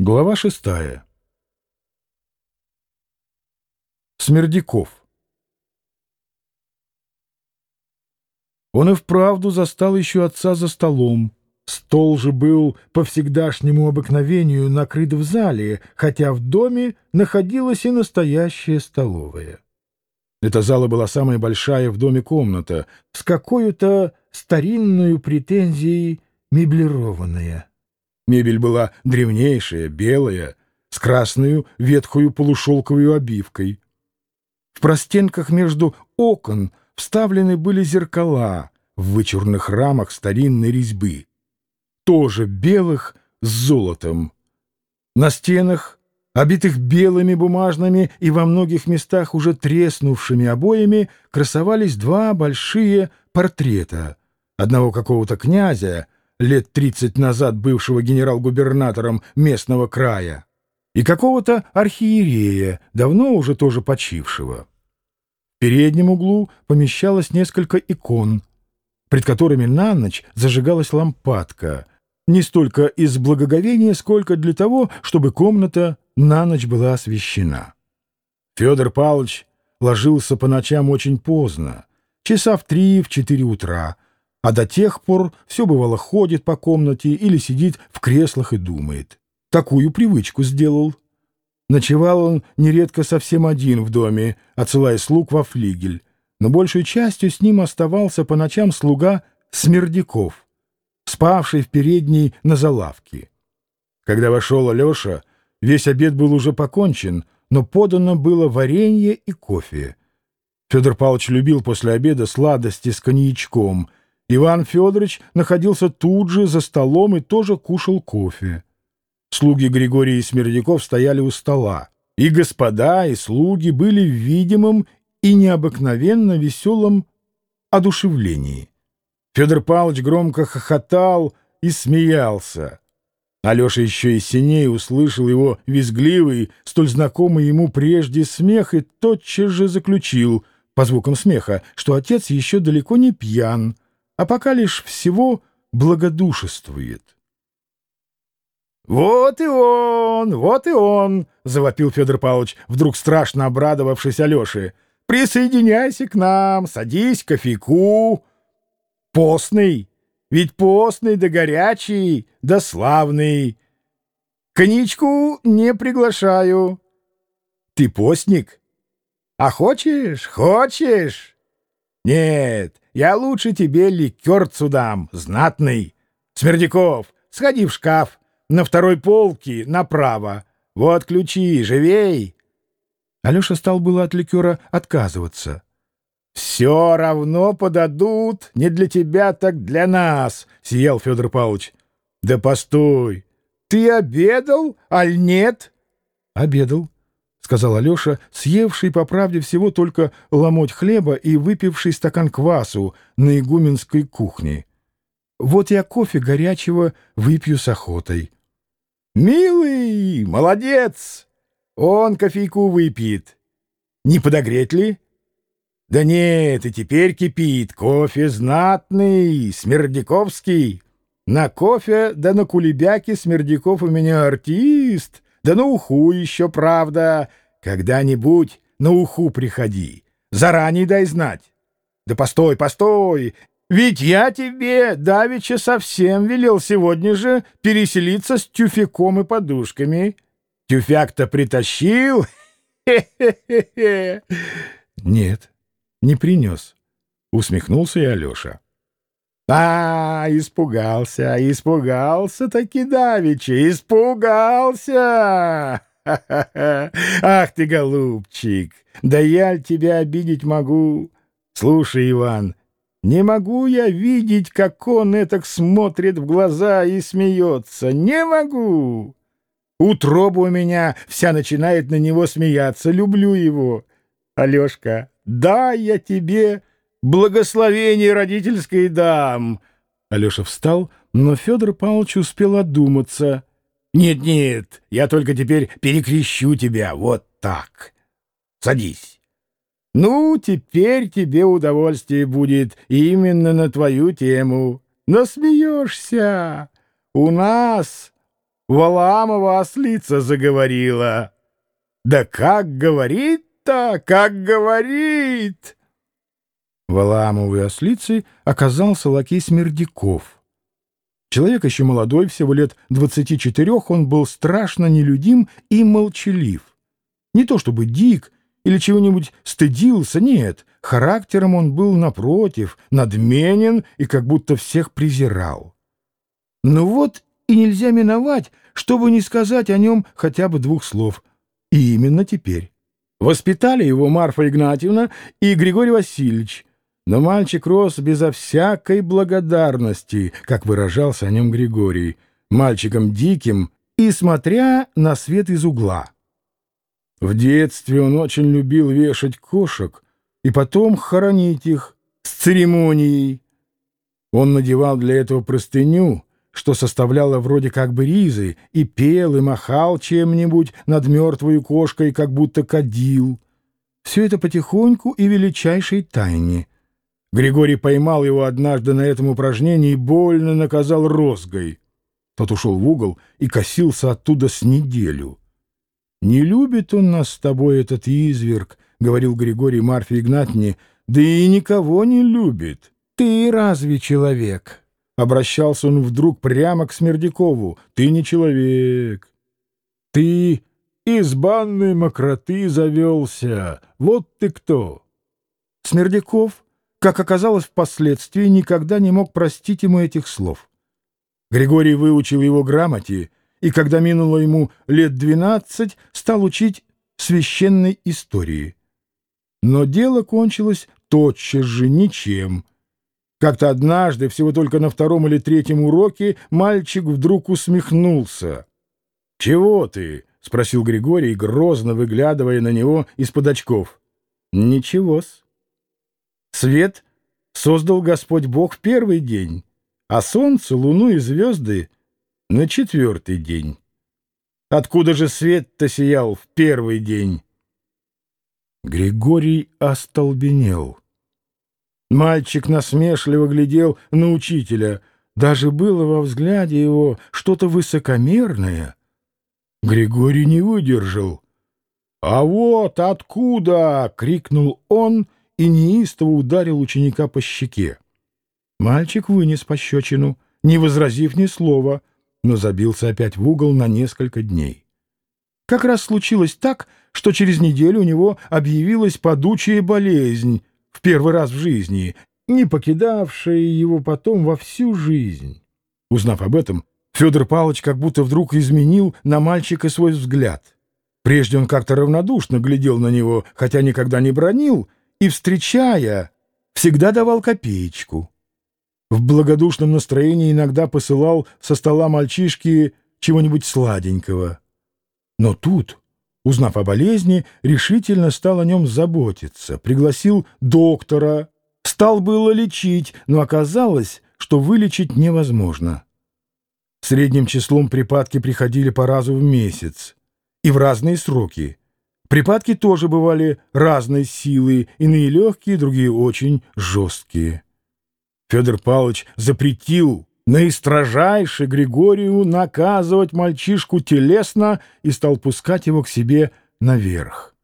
Глава шестая. Смердяков. Он и вправду застал еще отца за столом. Стол же был по всегдашнему обыкновению накрыт в зале, хотя в доме находилась и настоящая столовая. Эта зала была самая большая в доме комната, с какой-то старинной претензией меблированная. Мебель была древнейшая, белая, с красную ветхую полушелковой обивкой. В простенках между окон вставлены были зеркала в вычурных рамах старинной резьбы, тоже белых с золотом. На стенах, обитых белыми бумажными и во многих местах уже треснувшими обоями, красовались два большие портрета одного какого-то князя, лет тридцать назад бывшего генерал-губернатором местного края, и какого-то архиерея, давно уже тоже почившего. В переднем углу помещалось несколько икон, пред которыми на ночь зажигалась лампадка, не столько из благоговения, сколько для того, чтобы комната на ночь была освещена. Федор Павлович ложился по ночам очень поздно, часа в три, в четыре утра, а до тех пор все бывало ходит по комнате или сидит в креслах и думает. Такую привычку сделал. Ночевал он нередко совсем один в доме, отсылая слуг во флигель, но большей частью с ним оставался по ночам слуга Смердяков, спавший в передней на залавке. Когда вошел Алеша, весь обед был уже покончен, но подано было варенье и кофе. Федор Павлович любил после обеда сладости с коньячком — Иван Федорович находился тут же за столом и тоже кушал кофе. Слуги Григория и Смердяков стояли у стола. И господа, и слуги были в видимом и необыкновенно веселом одушевлении. Федор Павлович громко хохотал и смеялся. Алеша еще и синее услышал его визгливый, столь знакомый ему прежде смех и тотчас же заключил, по звукам смеха, что отец еще далеко не пьян, а пока лишь всего благодушествует. «Вот и он, вот и он!» — завопил Федор Павлович, вдруг страшно обрадовавшись Алёше. «Присоединяйся к нам, садись кофейку. Постный, ведь постный да горячий, да славный. Коньячку не приглашаю. Ты постник? А хочешь, хочешь?» «Нет, я лучше тебе ликерцу дам, знатный. Смердяков, сходи в шкаф, на второй полке, направо. Вот ключи, живей!» Алеша стал было от ликера отказываться. «Все равно подадут, не для тебя, так для нас», — сиял Федор Павлович. «Да постой, ты обедал, аль нет?» «Обедал», сказал Алеша, съевший, по правде всего, только ломоть хлеба и выпивший стакан квасу на игуменской кухне. Вот я кофе горячего выпью с охотой. «Милый, молодец! Он кофейку выпьет. Не подогреть ли?» «Да нет, и теперь кипит. Кофе знатный, смердяковский. На кофе да на кулебяке Смердяков у меня артист». Да на уху еще, правда. Когда-нибудь на уху приходи. Заранее дай знать. Да постой, постой. Ведь я тебе, давеча, совсем велел сегодня же переселиться с тюфяком и подушками. Тюфяк-то притащил? Хе-хе-хе. Нет, не принес. Усмехнулся и Алеша. А, испугался, испугался таки давеча, испугался! Ах ты, голубчик, да я тебя обидеть могу. Слушай, Иван, не могу я видеть, как он этак смотрит в глаза и смеется. Не могу. Утроба у меня вся начинает на него смеяться. Люблю его. Алешка, дай я тебе благословение родительской дам. Алеша встал, но Федор Павлович успел одуматься. «Нет-нет, я только теперь перекрещу тебя, вот так. Садись. Ну, теперь тебе удовольствие будет именно на твою тему. Насмеешься. У нас Валаамова ослица заговорила. Да как говорит-то, как говорит! Валаамовой ослицей оказался лакей Смердяков. Человек еще молодой, всего лет двадцати четырех, он был страшно нелюдим и молчалив. Не то чтобы дик или чего-нибудь стыдился, нет, характером он был, напротив, надменен и как будто всех презирал. Но вот и нельзя миновать, чтобы не сказать о нем хотя бы двух слов. И именно теперь. Воспитали его Марфа Игнатьевна и Григорий Васильевич, но мальчик рос безо всякой благодарности, как выражался о нем Григорий, мальчиком диким и смотря на свет из угла. В детстве он очень любил вешать кошек и потом хоронить их с церемонией. Он надевал для этого простыню, что составляло вроде как бы ризы, и пел, и махал чем-нибудь над мертвой кошкой, как будто кадил. Все это потихоньку и величайшей тайне — Григорий поймал его однажды на этом упражнении и больно наказал розгой. Тот ушел в угол и косился оттуда с неделю. «Не любит он нас с тобой, этот изверг», — говорил Григорий Марфе Игнатьевне, — «да и никого не любит. Ты разве человек?» Обращался он вдруг прямо к Смердякову. «Ты не человек. Ты из банной мокроты завелся. Вот ты кто!» Смердяков как оказалось впоследствии, никогда не мог простить ему этих слов. Григорий выучил его грамоте, и когда минуло ему лет двенадцать, стал учить священной истории. Но дело кончилось тотчас же ничем. Как-то однажды, всего только на втором или третьем уроке, мальчик вдруг усмехнулся. «Чего ты?» — спросил Григорий, грозно выглядывая на него из-под очков. «Ничего-с». Свет создал Господь Бог в первый день, а солнце, луну и звезды — на четвертый день. Откуда же свет-то сиял в первый день? Григорий остолбенел. Мальчик насмешливо глядел на учителя. Даже было во взгляде его что-то высокомерное. Григорий не выдержал. «А вот откуда!» — крикнул он — и неистово ударил ученика по щеке. Мальчик вынес пощечину, не возразив ни слова, но забился опять в угол на несколько дней. Как раз случилось так, что через неделю у него объявилась подучая болезнь в первый раз в жизни, не покидавшая его потом во всю жизнь. Узнав об этом, Федор Павлович как будто вдруг изменил на мальчика свой взгляд. Прежде он как-то равнодушно глядел на него, хотя никогда не бронил, и, встречая, всегда давал копеечку. В благодушном настроении иногда посылал со стола мальчишки чего-нибудь сладенького. Но тут, узнав о болезни, решительно стал о нем заботиться, пригласил доктора, стал было лечить, но оказалось, что вылечить невозможно. Средним числом припадки приходили по разу в месяц и в разные сроки. Припадки тоже бывали разной силы, иные легкие, другие очень жесткие. Федор Павлович запретил наистрожайше Григорию наказывать мальчишку телесно и стал пускать его к себе наверх.